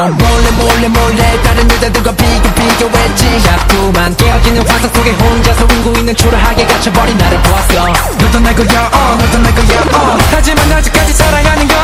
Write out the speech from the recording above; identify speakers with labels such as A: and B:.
A: 넌 몰래 몰래 몰래 다른 여자들과 비교 비교했지. 자꾸만 깨어지는 화상 속에 혼자서 울고 있는 초라하게 갇혀버린 나를 보았어. 너도 날 거야 어 너도 날 거야 어. 하지만 아직까지 사랑하는 거